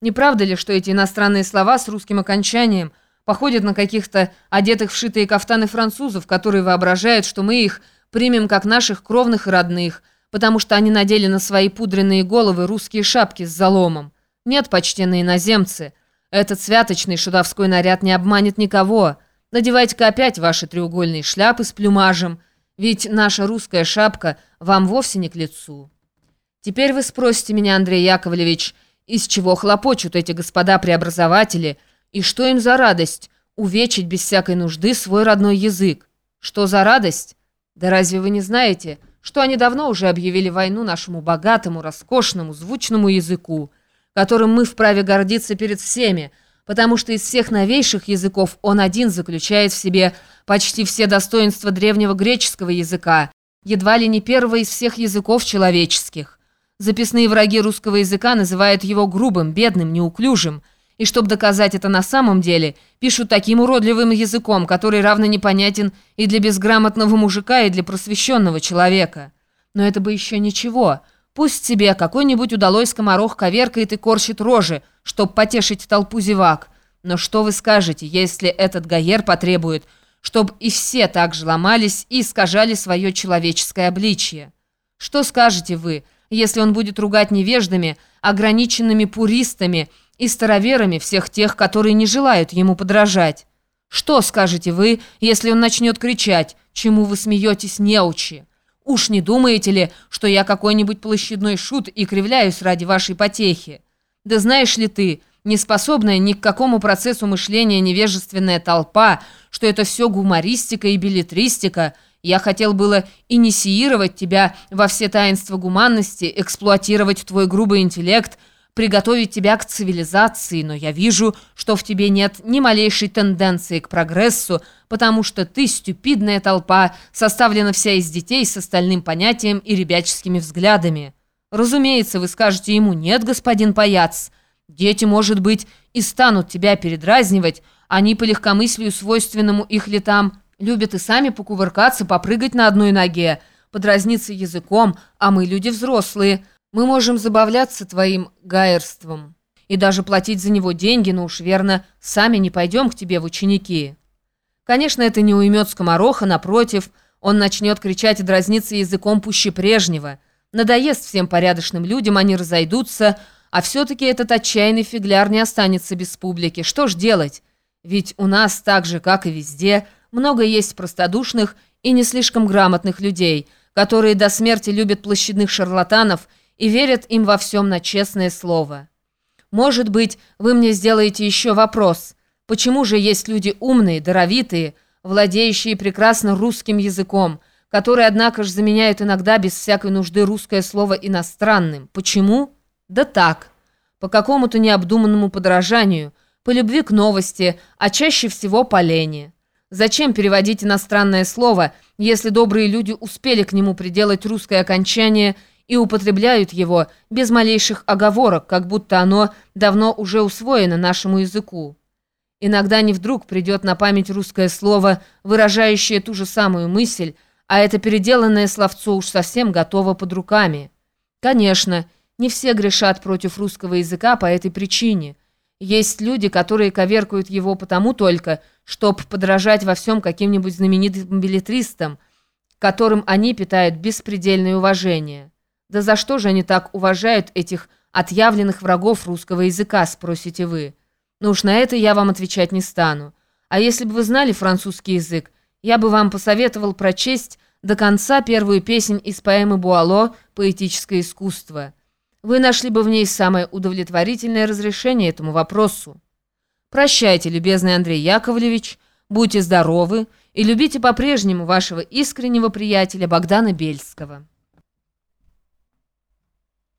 Не правда ли, что эти иностранные слова с русским окончанием походят на каких-то одетых в шитые кафтаны французов, которые воображают, что мы их примем как наших кровных и родных, потому что они надели на свои пудренные головы русские шапки с заломом? Нет, почтенные иноземцы, этот святочный шутовской наряд не обманет никого. Надевайте-ка опять ваши треугольные шляпы с плюмажем, ведь наша русская шапка вам вовсе не к лицу. Теперь вы спросите меня, Андрей Яковлевич, из чего хлопочут эти господа-преобразователи, и что им за радость увечить без всякой нужды свой родной язык? Что за радость? Да разве вы не знаете, что они давно уже объявили войну нашему богатому, роскошному, звучному языку, которым мы вправе гордиться перед всеми, потому что из всех новейших языков он один заключает в себе почти все достоинства древнего греческого языка, едва ли не первого из всех языков человеческих. Записные враги русского языка называют его грубым, бедным, неуклюжим, и чтобы доказать это на самом деле, пишут таким уродливым языком, который равно непонятен и для безграмотного мужика, и для просвещенного человека. Но это бы еще ничего – Пусть себе какой-нибудь удалой скоморох коверкает и корчит рожи, чтоб потешить толпу зевак. Но что вы скажете, если этот Гаер потребует, чтобы и все так же ломались и искажали свое человеческое обличье? Что скажете вы, если он будет ругать невеждами, ограниченными пуристами и староверами всех тех, которые не желают ему подражать? Что скажете вы, если он начнет кричать, чему вы смеетесь, неучи? Уж не думаете ли, что я какой-нибудь площадной шут и кривляюсь ради вашей потехи? Да знаешь ли ты, неспособная ни к какому процессу мышления невежественная толпа, что это все гумористика и билетристика, я хотел было инициировать тебя во все таинства гуманности, эксплуатировать твой грубый интеллект – приготовить тебя к цивилизации, но я вижу, что в тебе нет ни малейшей тенденции к прогрессу, потому что ты, стюпидная толпа, составлена вся из детей с остальным понятием и ребяческими взглядами. Разумеется, вы скажете ему «нет, господин паяц». Дети, может быть, и станут тебя передразнивать, они по легкомыслию, свойственному их летам, любят и сами покувыркаться, попрыгать на одной ноге, подразниться языком, а мы люди взрослые – мы можем забавляться твоим гаерством и даже платить за него деньги, но уж верно, сами не пойдем к тебе в ученики. Конечно, это не уймет скомороха, напротив, он начнет кричать и дразниться языком пуще прежнего. Надоест всем порядочным людям, они разойдутся, а все-таки этот отчаянный фигляр не останется без публики. Что ж делать? Ведь у нас, так же, как и везде, много есть простодушных и не слишком грамотных людей, которые до смерти любят площадных шарлатанов и верят им во всем на честное слово. Может быть, вы мне сделаете еще вопрос. Почему же есть люди умные, даровитые, владеющие прекрасно русским языком, которые, однако же, заменяют иногда без всякой нужды русское слово иностранным? Почему? Да так, по какому-то необдуманному подражанию, по любви к новости, а чаще всего по лени. Зачем переводить иностранное слово, если добрые люди успели к нему приделать русское окончание и употребляют его без малейших оговорок, как будто оно давно уже усвоено нашему языку. Иногда не вдруг придет на память русское слово, выражающее ту же самую мысль, а это переделанное словцо уж совсем готово под руками. Конечно, не все грешат против русского языка по этой причине. Есть люди, которые коверкают его потому только, чтобы подражать во всем каким-нибудь знаменитым билетристам, которым они питают беспредельное уважение. Да за что же они так уважают этих отъявленных врагов русского языка, спросите вы? Ну уж на это я вам отвечать не стану. А если бы вы знали французский язык, я бы вам посоветовал прочесть до конца первую песнь из поэмы Буало «Поэтическое искусство». Вы нашли бы в ней самое удовлетворительное разрешение этому вопросу. Прощайте, любезный Андрей Яковлевич, будьте здоровы и любите по-прежнему вашего искреннего приятеля Богдана Бельского.